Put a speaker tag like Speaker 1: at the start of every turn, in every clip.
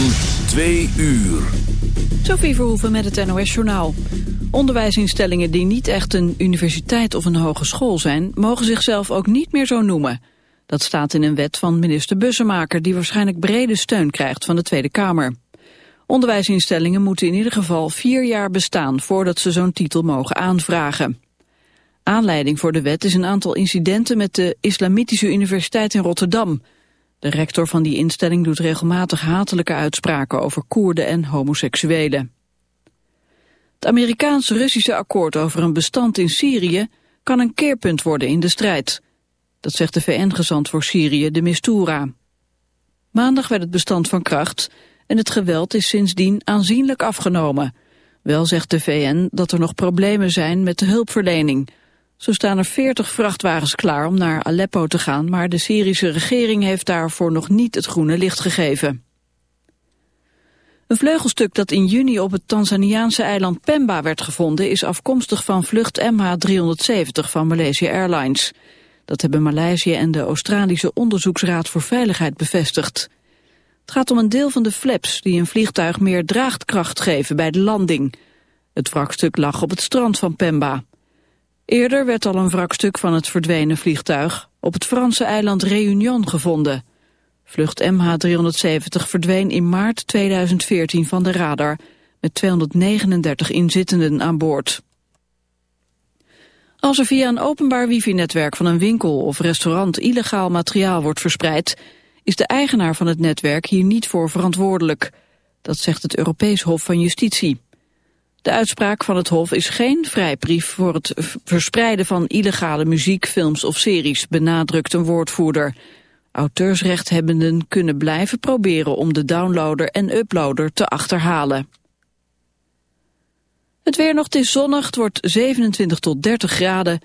Speaker 1: van 2 uur.
Speaker 2: Sophie Verhoeven met het NOS-journaal. Onderwijsinstellingen die niet echt een universiteit of een hogeschool zijn... mogen zichzelf ook niet meer zo noemen. Dat staat in een wet van minister Bussemaker... die waarschijnlijk brede steun krijgt van de Tweede Kamer. Onderwijsinstellingen moeten in ieder geval vier jaar bestaan... voordat ze zo'n titel mogen aanvragen. Aanleiding voor de wet is een aantal incidenten... met de Islamitische Universiteit in Rotterdam... De rector van die instelling doet regelmatig hatelijke uitspraken over Koerden en homoseksuelen. Het Amerikaans-Russische akkoord over een bestand in Syrië kan een keerpunt worden in de strijd. Dat zegt de VN-gezant voor Syrië, de Mistura. Maandag werd het bestand van kracht en het geweld is sindsdien aanzienlijk afgenomen. Wel zegt de VN dat er nog problemen zijn met de hulpverlening. Zo staan er 40 vrachtwagens klaar om naar Aleppo te gaan, maar de Syrische regering heeft daarvoor nog niet het groene licht gegeven. Een vleugelstuk dat in juni op het Tanzaniaanse eiland Pemba werd gevonden is afkomstig van vlucht MH370 van Malaysia Airlines. Dat hebben Maleisië en de Australische Onderzoeksraad voor Veiligheid bevestigd. Het gaat om een deel van de flaps die een vliegtuig meer draagkracht geven bij de landing. Het wrakstuk lag op het strand van Pemba. Eerder werd al een wrakstuk van het verdwenen vliegtuig op het Franse eiland Réunion gevonden. Vlucht MH370 verdween in maart 2014 van de radar met 239 inzittenden aan boord. Als er via een openbaar wifi-netwerk van een winkel of restaurant illegaal materiaal wordt verspreid, is de eigenaar van het netwerk hier niet voor verantwoordelijk. Dat zegt het Europees Hof van Justitie. De uitspraak van het Hof is geen vrijbrief voor het verspreiden van illegale muziek, films of series, benadrukt een woordvoerder. Auteursrechthebbenden kunnen blijven proberen om de downloader en uploader te achterhalen. Het weer nog, is zonnig, het wordt 27 tot 30 graden.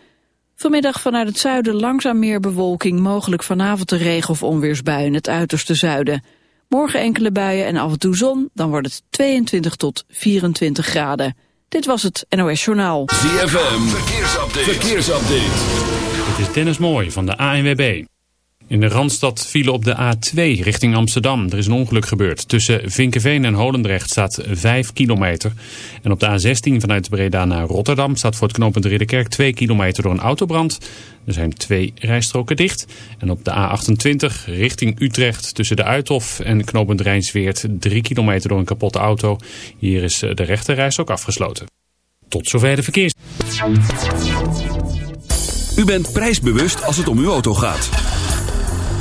Speaker 2: Vanmiddag vanuit het zuiden langzaam meer bewolking, mogelijk vanavond de regen- of onweersbui in het uiterste zuiden. Morgen enkele buien en af en toe zon, dan wordt het 22 tot 24 graden. Dit was het NOS Journaal.
Speaker 1: ZFM, verkeersupdate. verkeersupdate.
Speaker 3: Het is Dennis Mooi van de ANWB. In de Randstad vielen op de A2 richting Amsterdam. Er is een ongeluk gebeurd. Tussen Vinkenveen en Holendrecht staat 5 kilometer. En op de A16 vanuit Breda naar Rotterdam staat voor het knooppunt Ridderkerk 2 kilometer door een autobrand. Er zijn twee rijstroken dicht. En op de A28 richting Utrecht tussen de Uithof en knooppunt Rijnsweert 3 kilometer door een kapotte auto. Hier is de rechte ook afgesloten. Tot zover de verkeers.
Speaker 1: U bent prijsbewust als het om uw auto gaat.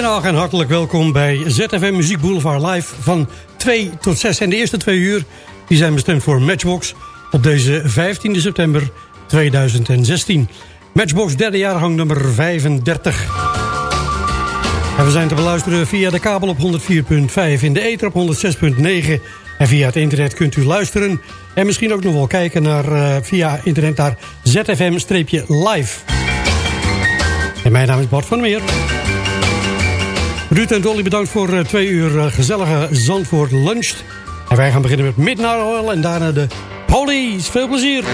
Speaker 4: Goedemiddag en hartelijk welkom bij ZFM Muziek Boulevard Live van 2 tot 6. En de eerste twee uur die zijn bestemd voor Matchbox op deze 15 september 2016. Matchbox derde jaargang nummer 35. En we zijn te beluisteren via de kabel op 104.5, in de ether op 106.9... En via het internet kunt u luisteren en misschien ook nog wel kijken naar, eh, via internet naar ZFM-live. En mijn naam is Bart van Meer. Ruud en Dolly bedankt voor eh, twee uur eh, gezellige Zandvoort lunch. En wij gaan beginnen met Midnight Oil en daarna de Police, veel plezier.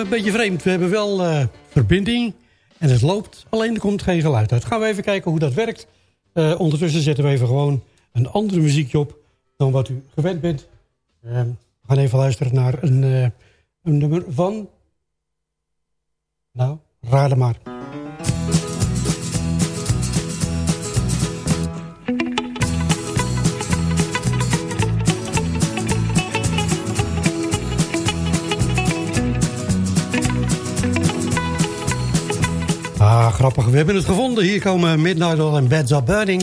Speaker 4: Een beetje vreemd. We hebben wel uh, verbinding en het loopt, alleen er komt geen geluid uit. Gaan we even kijken hoe dat werkt. Uh, ondertussen zetten we even gewoon een andere muziekje op dan wat u gewend bent. Uh, we gaan even luisteren naar een, een nummer van... Nou, raden maar. Grappig. We hebben het gevonden. Hier komen Midnight Oil en Beds Are Burning.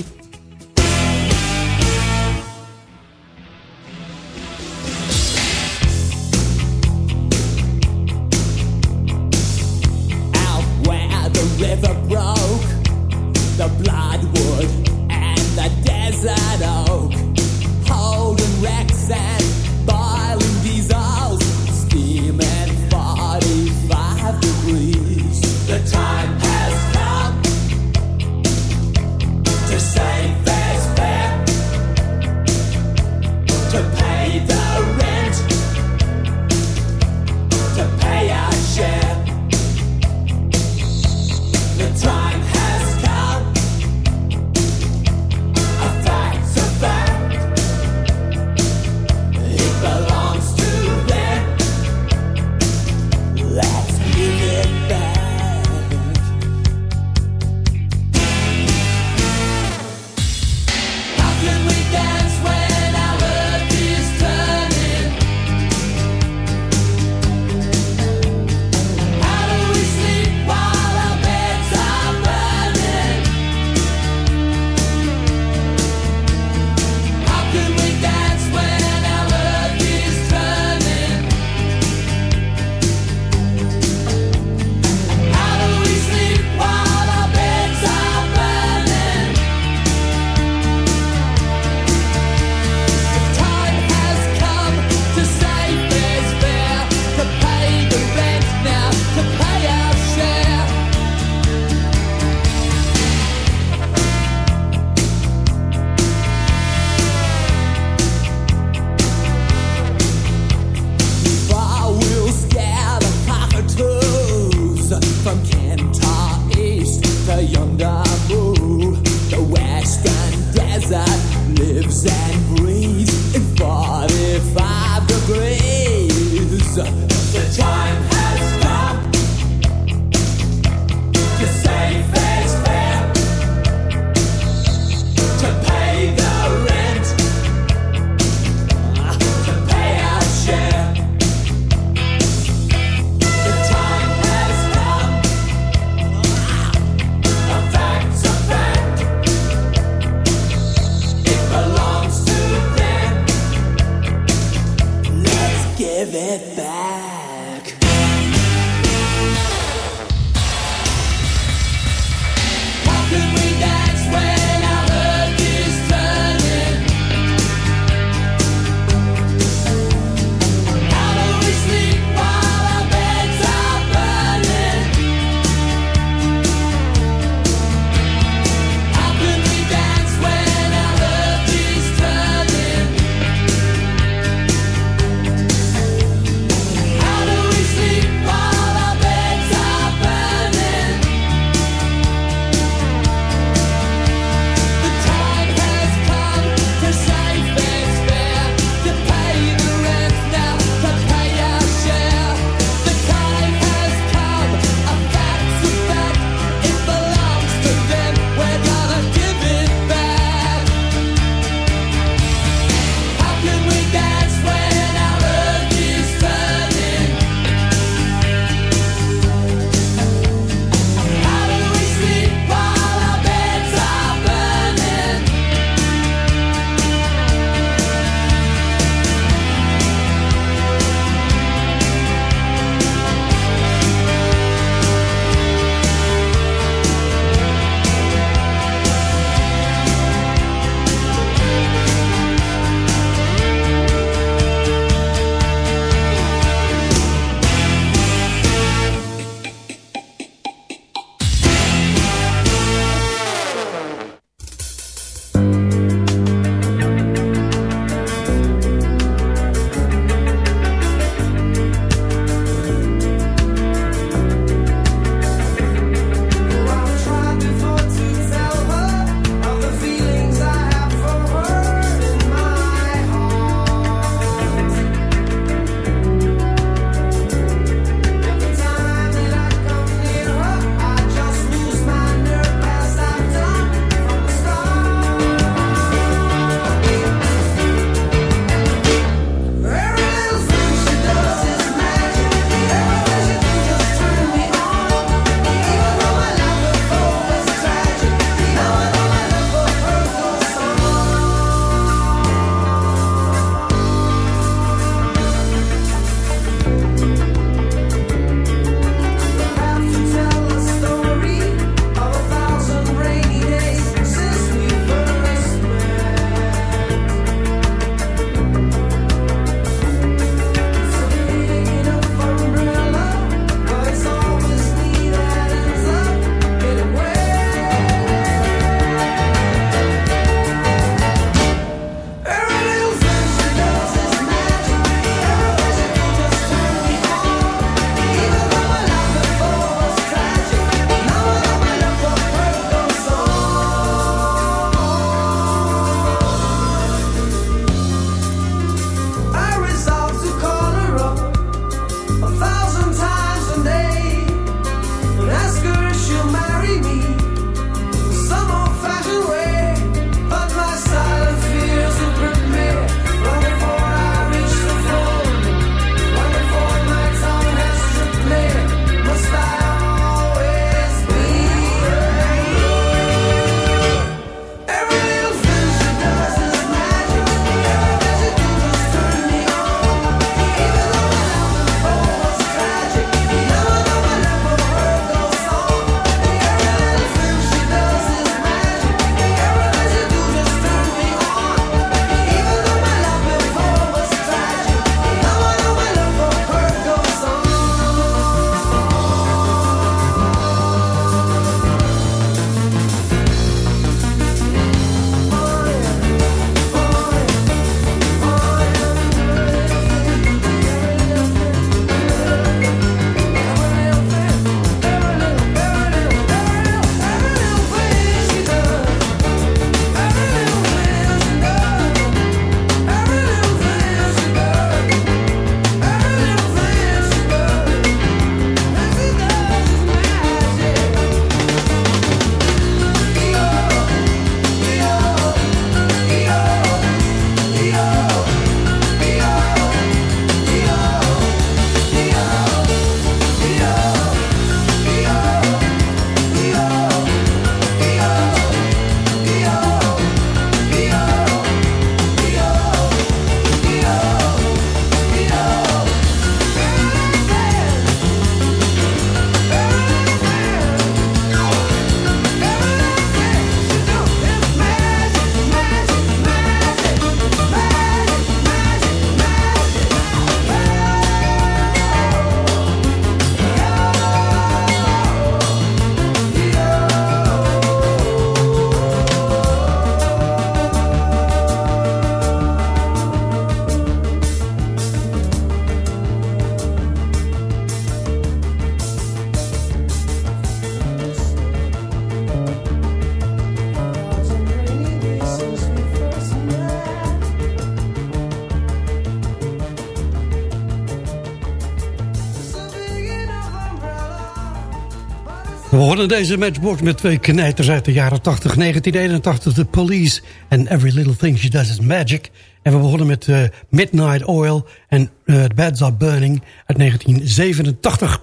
Speaker 4: Begonnen deze matchbox met twee knijters uit de jaren 80, 1981, The Police en Every Little Thing She Does Is Magic. En we begonnen met uh, Midnight Oil en uh, Beds Are Burning uit 1987.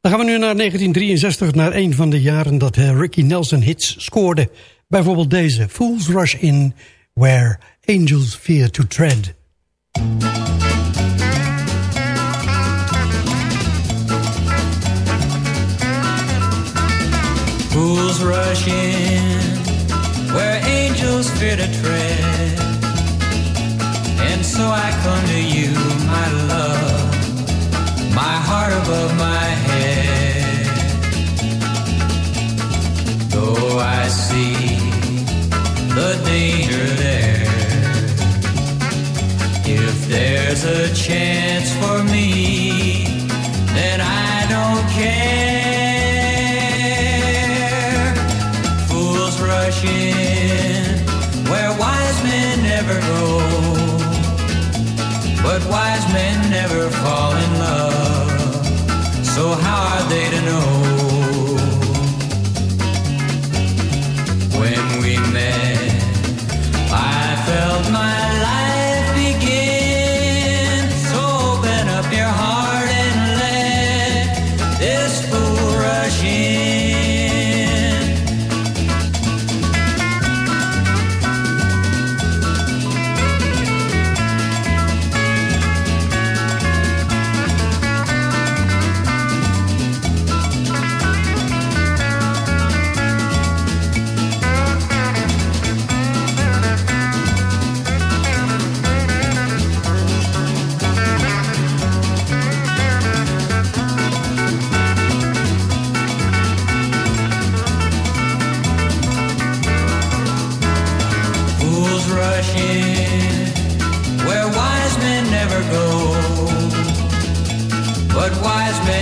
Speaker 4: Dan gaan we nu naar 1963, naar een van de jaren dat uh, Ricky Nelson hits scoorde. Bijvoorbeeld deze, Fools Rush In, Where Angels Fear to Tread.
Speaker 5: Fools rush in where angels fear to tread. And so I come to you, my love, my heart above my head. Though I see the danger there, if there's a chance for me, never fall in love. So how are they to know?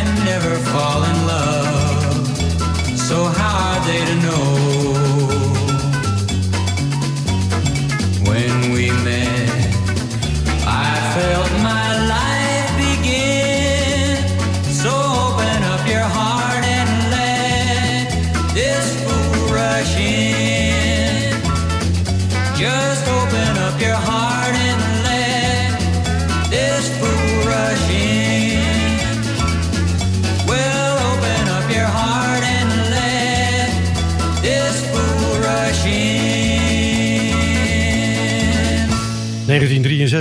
Speaker 5: Men never fall in love. So how are they to know?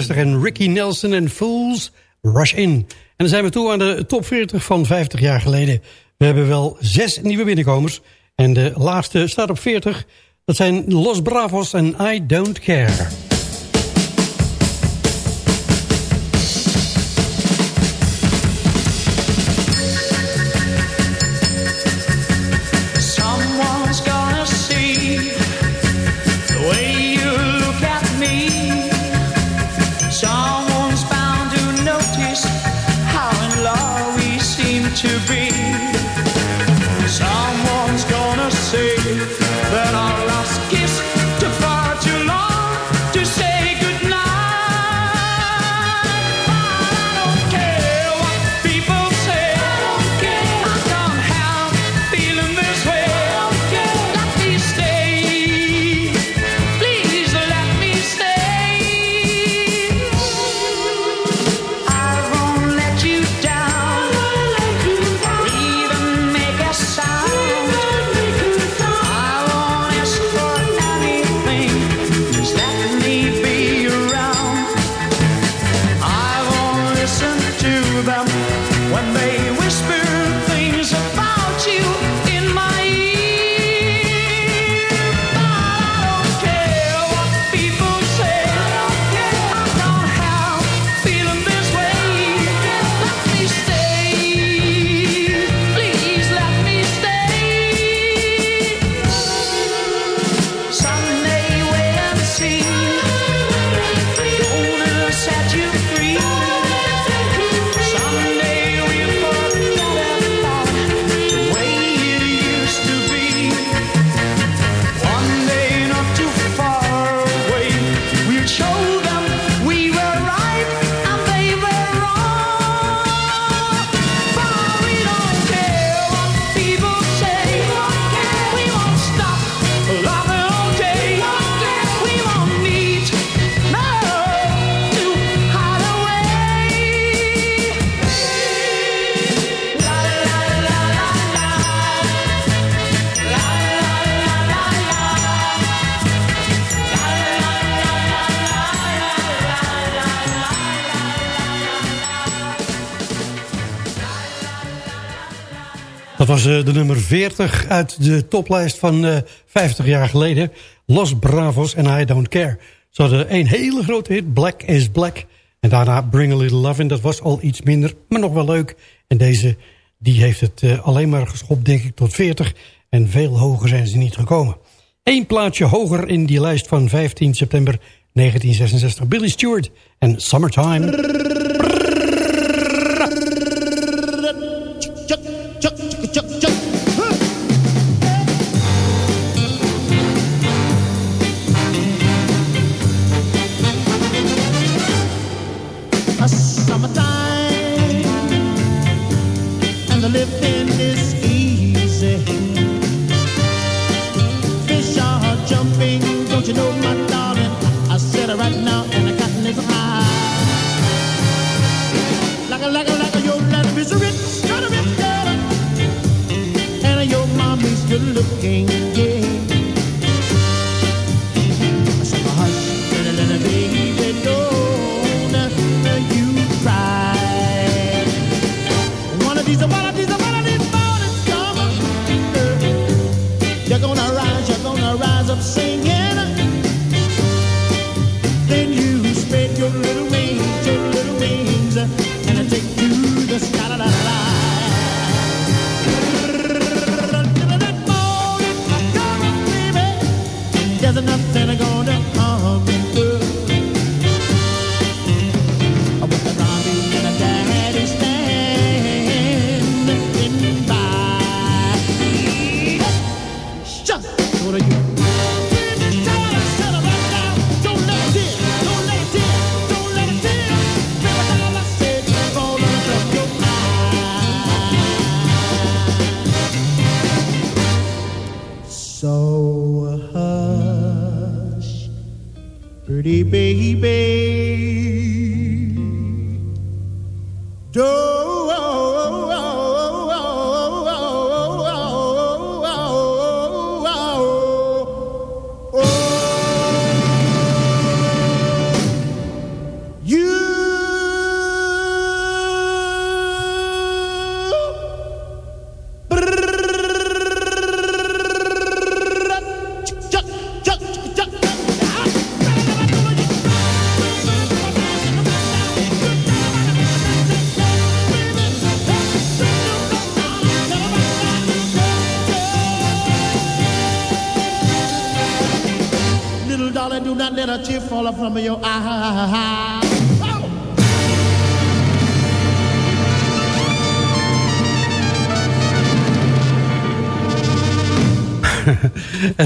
Speaker 4: 1963 en Ricky Nelson en Fools Rush In. En dan zijn we toe aan de top 40 van 50 jaar geleden. We hebben wel zes nieuwe binnenkomers. En de laatste staat op 40. Dat zijn Los Bravos en I Don't Care.
Speaker 6: De nummer 40 uit de toplijst van eh 50 jaar geleden. Los Bravos en I Don't Care. Ze hadden een hele grote hit, Black is Black. En daarna Bring a Little Love in. Dat was al iets minder, maar nog wel leuk. En deze die heeft het eh, alleen maar geschopt, denk ik, tot 40. En veel hoger zijn ze niet gekomen. Eén plaatje hoger in die lijst van 15 september 1966. Billy Stewart en Summertime.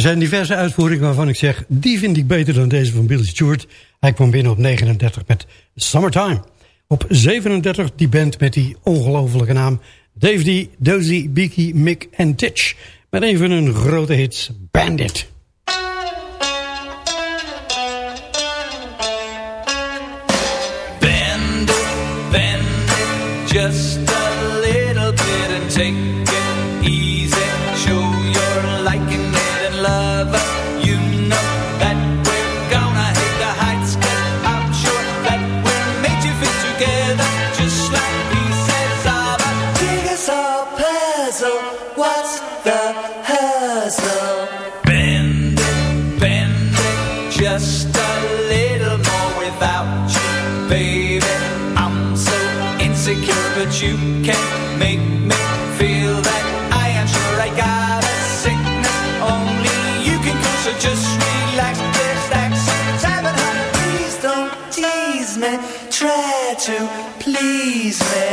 Speaker 6: Zijn diverse uitvoeringen waarvan ik zeg... die vind ik beter dan deze van Billy Stewart. Hij kwam binnen op 39 met Summertime. Op 37 die band met die ongelofelijke naam... Dave Dozy, Beaky, Mick en Titch. Met een van hun grote hits, Bandit.
Speaker 5: Bend it, bend it just a little bit and take you can make me feel that I am sure I got a sickness. Only you can cure, so just relax, relax. Seven hundred, please don't tease me. Try to please me.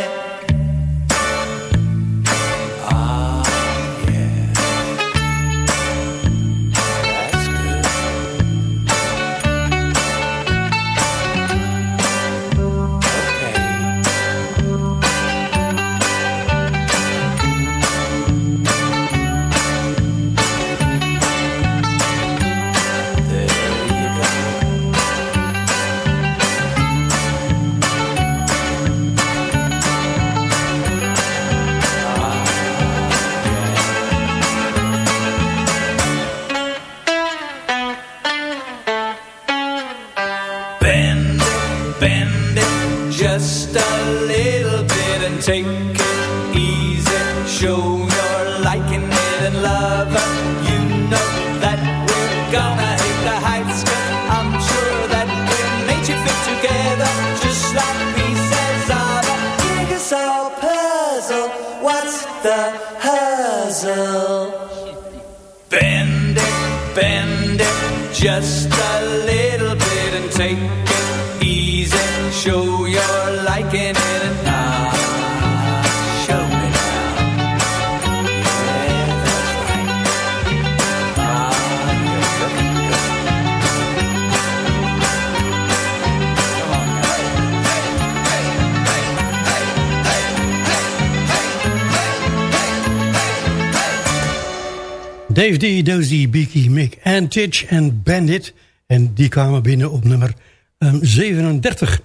Speaker 4: Mick en Bandit. En die kwamen binnen op nummer ehm, 37.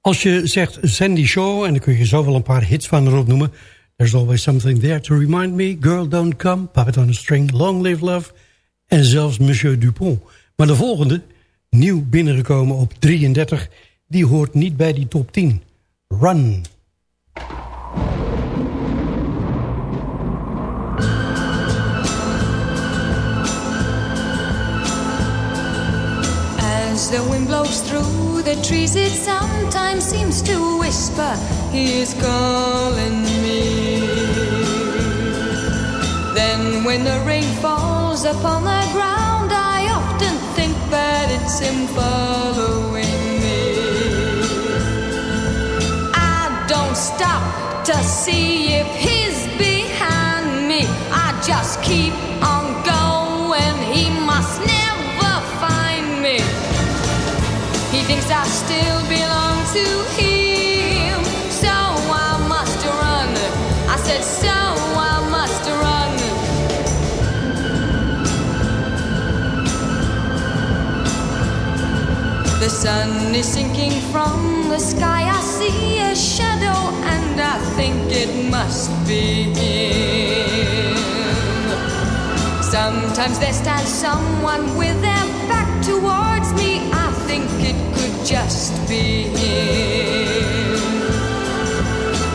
Speaker 4: Als je zegt Sandy Shaw, en dan kun je zo wel een paar hits van erop noemen. There's always something there to remind me. Girl Don't Come, Puppet on a String, Long Live Love. En zelfs Monsieur Dupont. Maar de volgende, nieuw binnengekomen op 33... die hoort niet bij die top 10. Run.
Speaker 7: As the wind blows through the trees, it sometimes seems to whisper, He is calling me. Then, when the rain falls upon the ground, I often think that it's Him following me. I don't stop to see if He's behind me. I just keep The sun is sinking from the sky. I see a shadow and I think it must be him. Sometimes there stands someone with their back me. Just be him.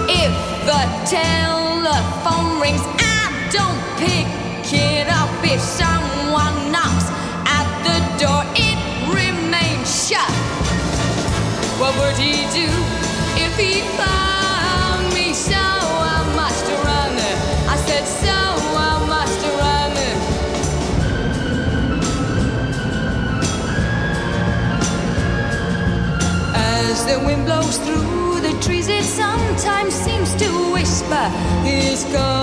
Speaker 7: If the telephone rings, I don't pick it up. If someone knocks at the door, it remains shut. What would he do if he the wind blows through the trees, it sometimes seems to whisper, He's calling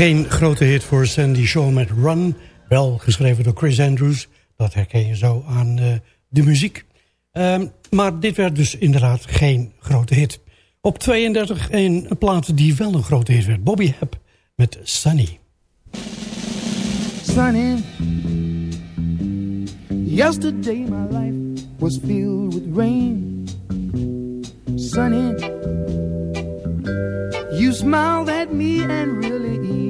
Speaker 4: Geen grote hit voor Sandy Shaw met Run. Wel geschreven door Chris Andrews. Dat herken je zo aan eh, de muziek. Ehm, maar dit werd dus inderdaad geen grote hit. Op 32 een plaat die wel een grote hit werd. Bobby Hebb met Sunny.
Speaker 8: sunny. Yesterday my life was filled with rain. Sunny, you smiled at me and really.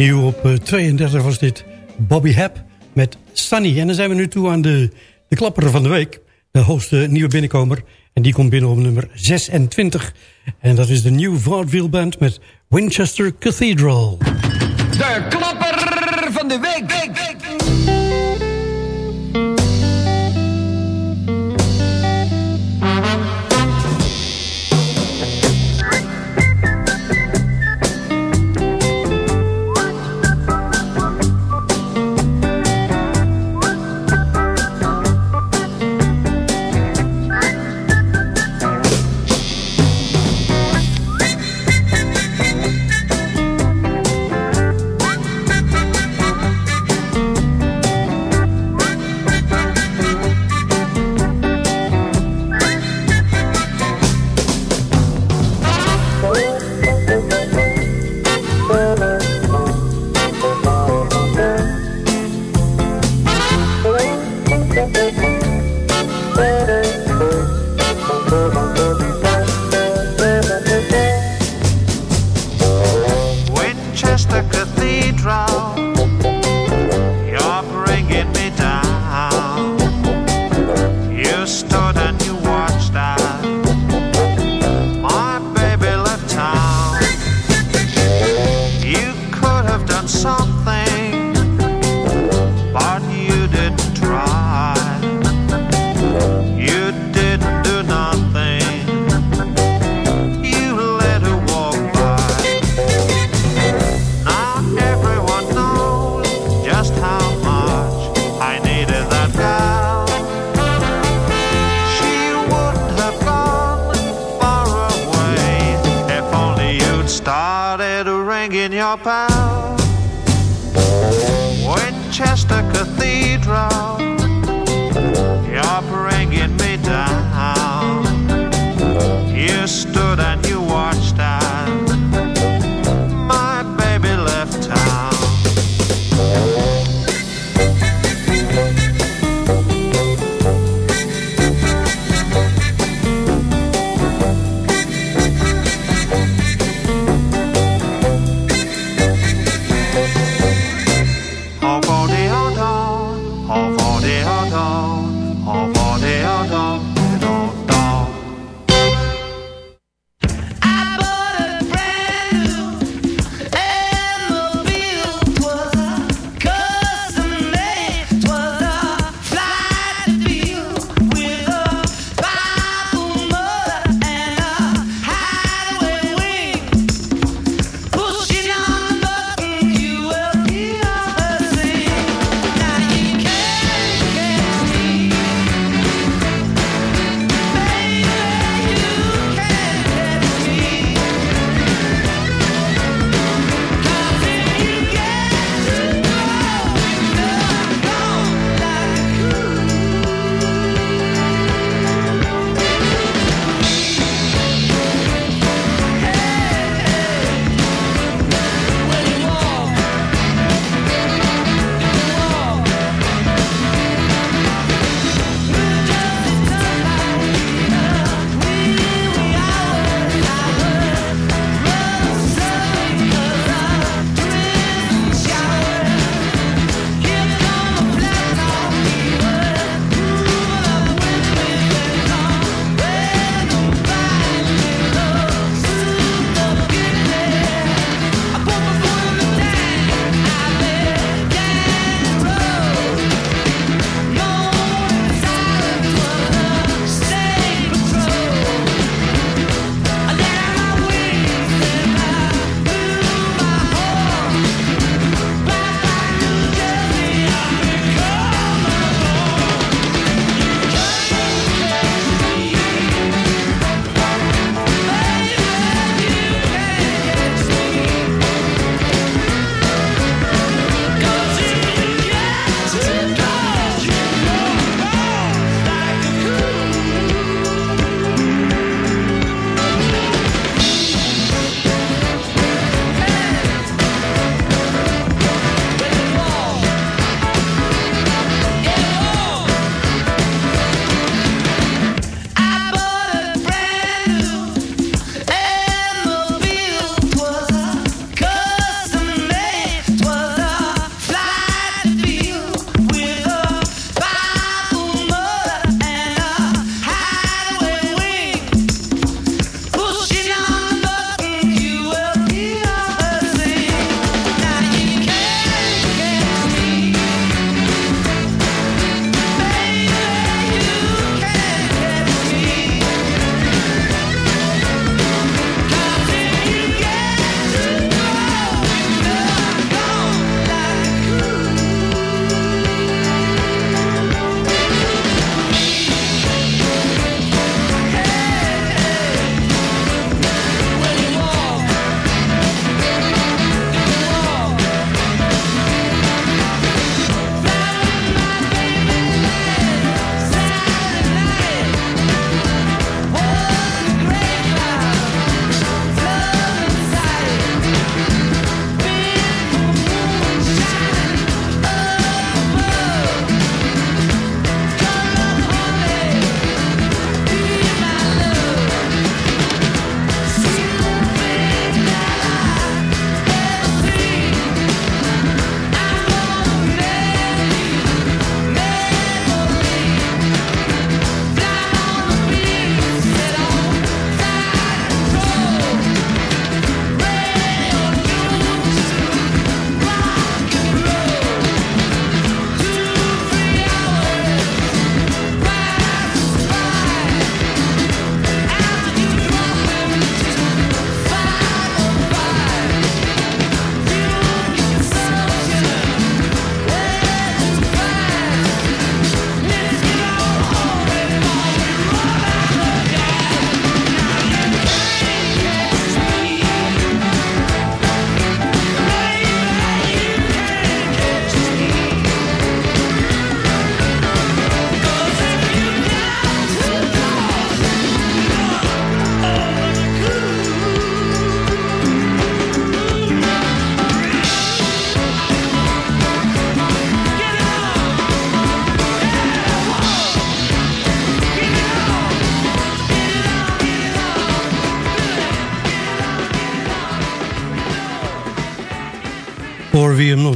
Speaker 4: nieuw op eh, 32 was dit Bobby Hap met Sunny. En dan zijn we nu toe aan de, de klapper van de week. De hoogste nieuwe binnenkomer. En die komt binnen op nummer 26. En dat is de New Vaudeville Band met Winchester Cathedral.
Speaker 9: De klapper van de week. week.
Speaker 10: Chester Cathedral. You're bringing me down. You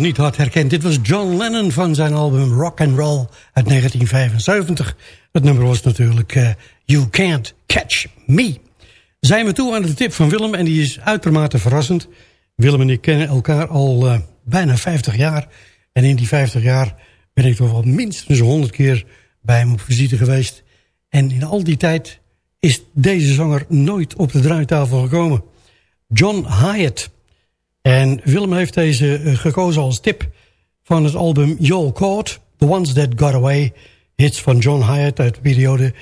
Speaker 4: niet had herkend, dit was John Lennon van zijn album Rock and Roll uit 1975. Het nummer was natuurlijk uh, You Can't Catch Me. Zijn we toe aan de tip van Willem en die is uitermate verrassend. Willem en ik kennen elkaar al uh, bijna 50 jaar. En in die 50 jaar ben ik toch wel minstens 100 keer bij hem op visite geweest. En in al die tijd is deze zanger nooit op de draaitafel gekomen. John Hyatt. En Willem heeft deze uh, gekozen als tip van het album You'll Caught, The Ones That Got Away. Hits van John Hyatt uit de periode 1979-1985.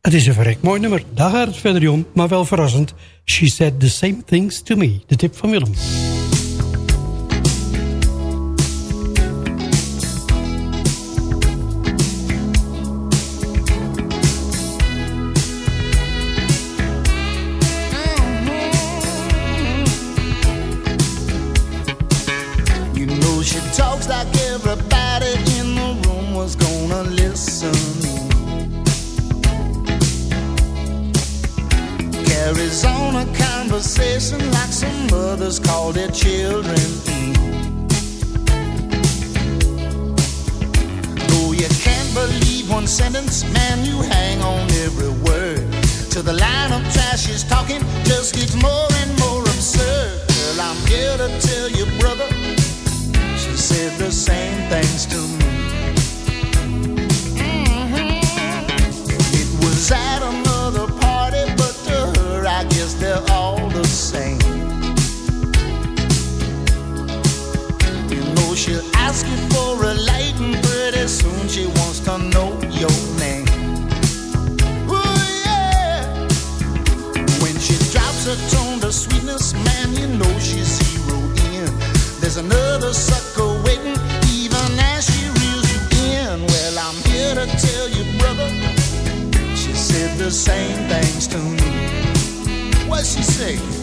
Speaker 4: Het is een verrekt mooi nummer, daar gaat het verder om, maar wel verrassend. She said the same things to me, de tip van Willem.
Speaker 11: Their children. Though you can't believe one sentence, man, you hang on every word. Till the line of trash she's talking just gets more same things to me. What she say?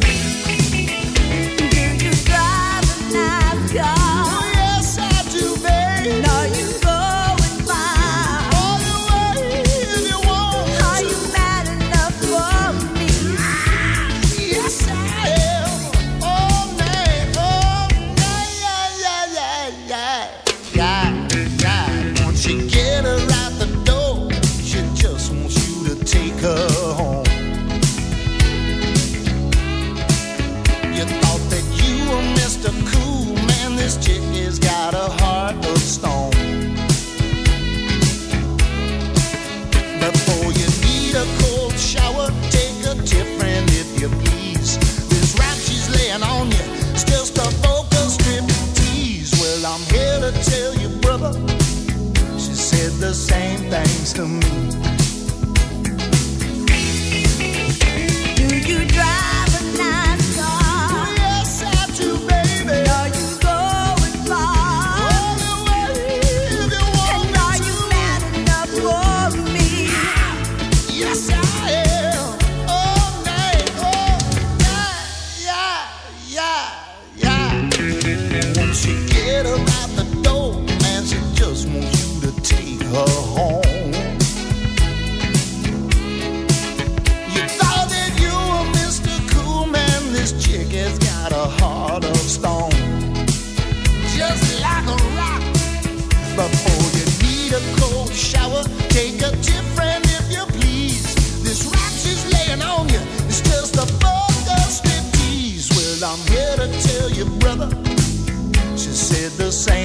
Speaker 11: Same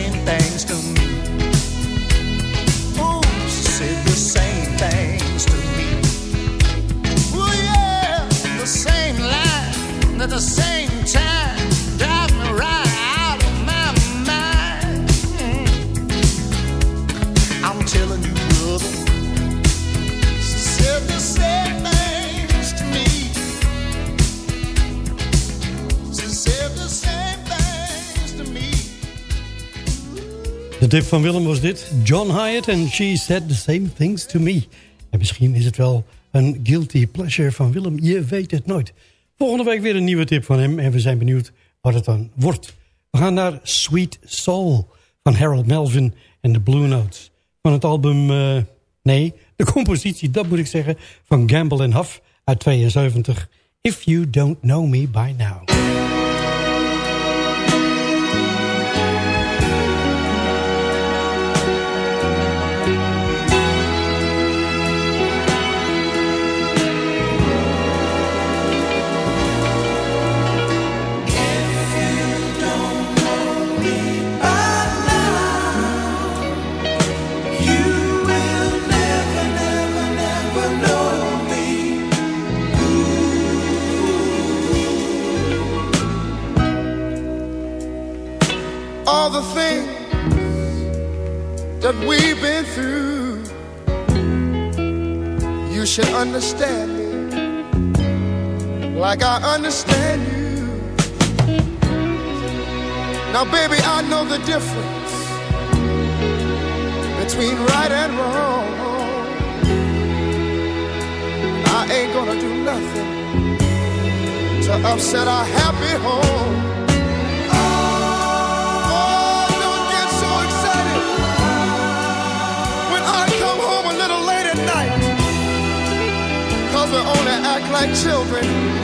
Speaker 11: tip
Speaker 4: van Willem was dit. John Hyatt and She Said The Same Things To Me. En misschien is het wel een guilty pleasure van Willem. Je weet het nooit. Volgende week weer een nieuwe tip van hem. En we zijn benieuwd wat het dan wordt. We gaan naar Sweet Soul van Harold Melvin en de Blue Notes. Van het album... eh, nee, de compositie, dat moet ik zeggen... van Gamble Huff uit 72. If You Don't Know Me By Now.
Speaker 12: Things that we've been through. You should understand me like I understand you. Now, baby, I know the difference between right and wrong. I ain't gonna do nothing to upset our happy home. We only act like children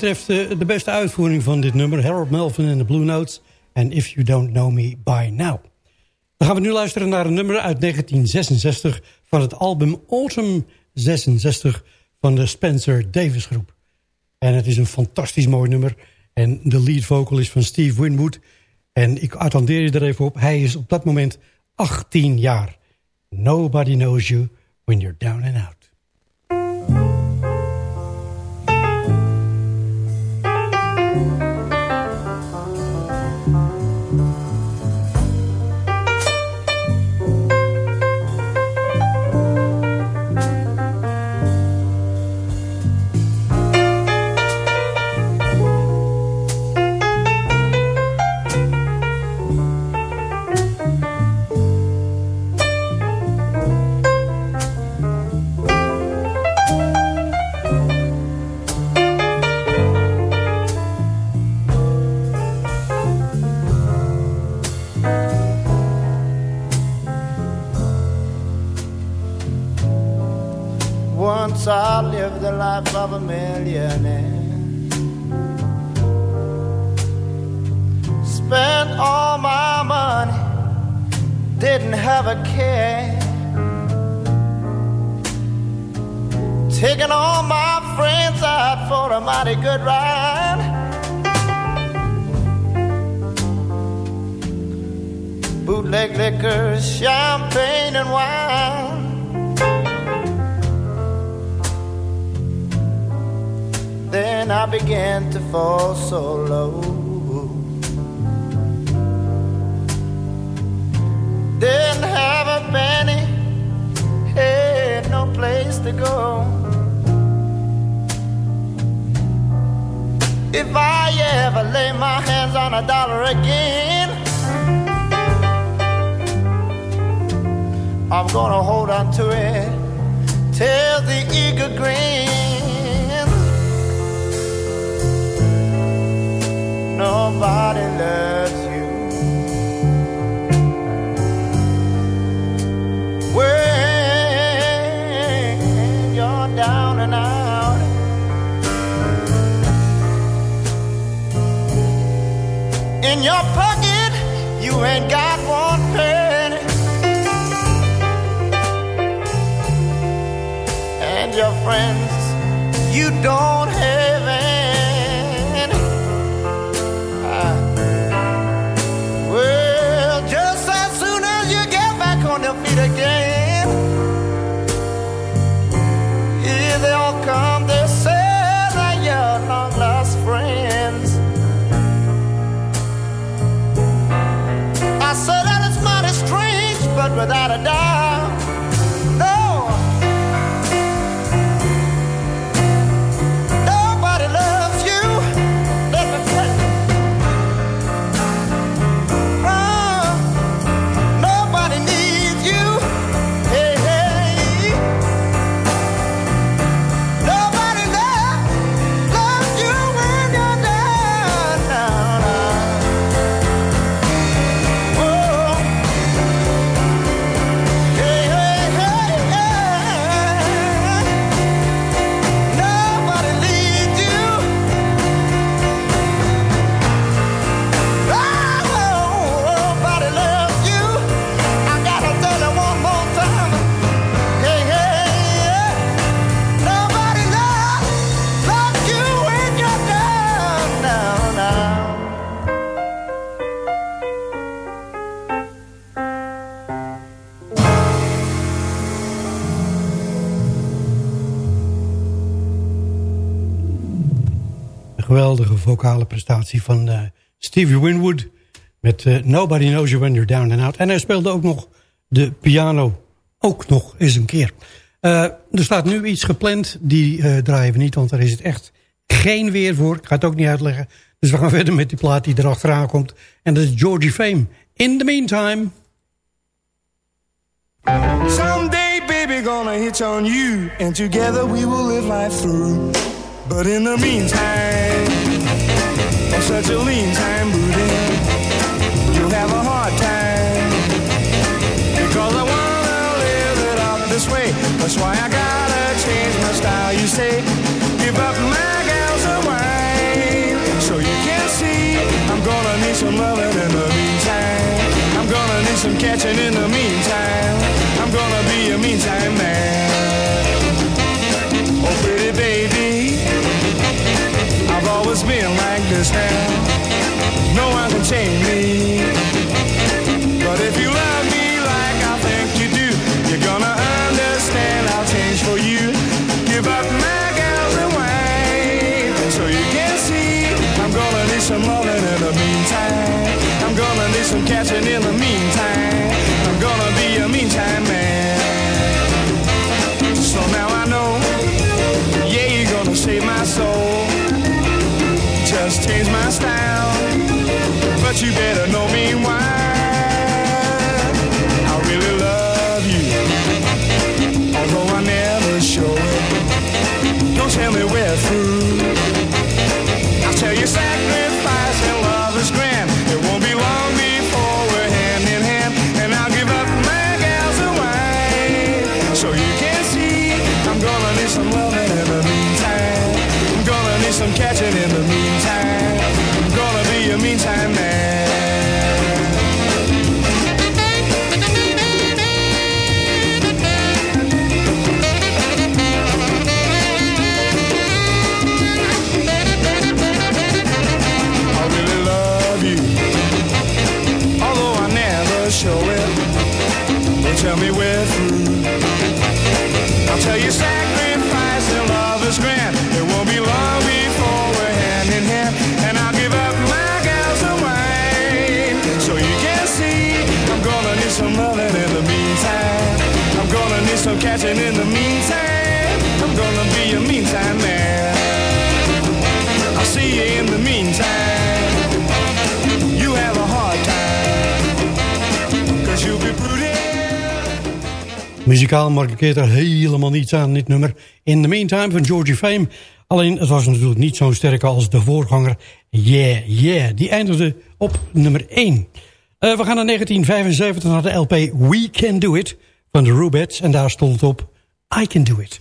Speaker 4: Betreft eh, de beste uitvoering van dit nummer. Harold Melvin en de Blue Notes. En If You Don't Know Me By Now. Dan gaan we nu luisteren naar een nummer uit 1966... van het album Autumn 66 van de Spencer Davis Groep. En het is een fantastisch mooi nummer. En de lead vocal is van Steve Winwood. En ik attendeer je er even op. Hij is op dat moment 18 jaar. Nobody knows you when you're down and out.
Speaker 11: Once I lived the life of a millionaire. Spent all my money, didn't have a care. Taking all my friends out for a mighty good ride. Bootleg liquor, champagne, and wine. Then I began to fall so low. Didn't have a penny, had no place to go. If I ever lay my hands on a dollar again, I'm gonna hold on to it till the eagle nobody loves you. When you're down and out, in your pocket, you ain't got one penny, and your friends, you
Speaker 4: don't. Vocale prestatie van eh, Stevie Winwood... met eh, Nobody Knows You When You're Down and Out. En hij speelde ook nog de piano, ook nog eens een keer. Eh, er staat nu iets gepland, die draaien we niet... want daar is het echt geen weer voor. Ik ga het ook niet uitleggen. Dus we gaan verder met die plaat die erachteraan komt. En dat is Georgie Fame. In the meantime...
Speaker 13: Someday, baby, gonna hitch on you, and together we will live life through. But in the meantime, on such a lean time, booty, you'll have a hard time. Because I wanna live it out this way. That's why I gotta change my style. You say, give up my gals a wine. So you can see, I'm gonna need some loving in the meantime. I'm gonna need some catching in the meantime. I'm gonna be a meantime man. Always been like this now. No one can change me. But if you love me like I think you do, you're gonna understand I'll change for you. Give up my gals and wine. So you can see, I'm gonna need some loving in the meantime. I'm gonna need some catching in the meantime. Just change my style, but you better know me why. I really love you, although I never show it. Don't tell me we're through. I'll tell you sacrifice and love is grand. It won't be long before we're hand in hand, and I'll give up my gals and wine. So you can see, I'm gonna need some loving in the meantime. I'm gonna need some catching in the meantime. Catching in the meantime. I'm gonna be a meantime man. I'll see you in the meantime. You have a hard time, cause you'll be.
Speaker 4: Muzikaal markeert er helemaal niets aan, dit nummer. In the Meantime van Georgie Fame. Alleen, het was natuurlijk niet zo sterk als de voorganger Yeah, Yeah. Die eindigde op nummer 1. Eh, we gaan naar 1975 naar de LP We Can Do It van de Rubettes. En daar stond op I Can Do It.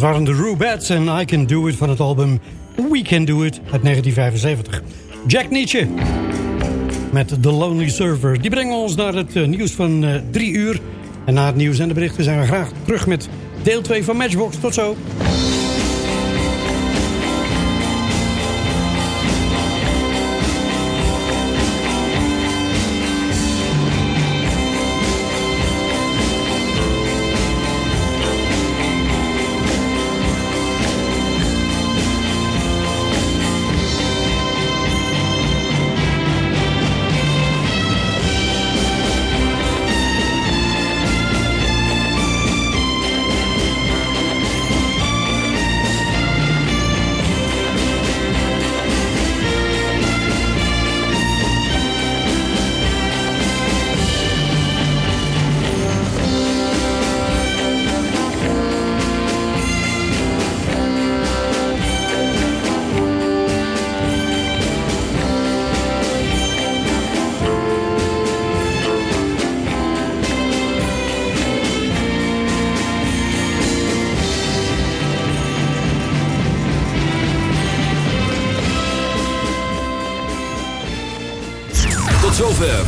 Speaker 4: Dat waren de Rubettes en I Can Do It van het album We Can Do It uit 1975. Jack Nietzsche met The Lonely Surfer. Die brengen ons naar het eh, nieuws van uh, drie uur. En na het nieuws en de berichten zijn we graag terug met deel 2 van Matchbox. Tot zo.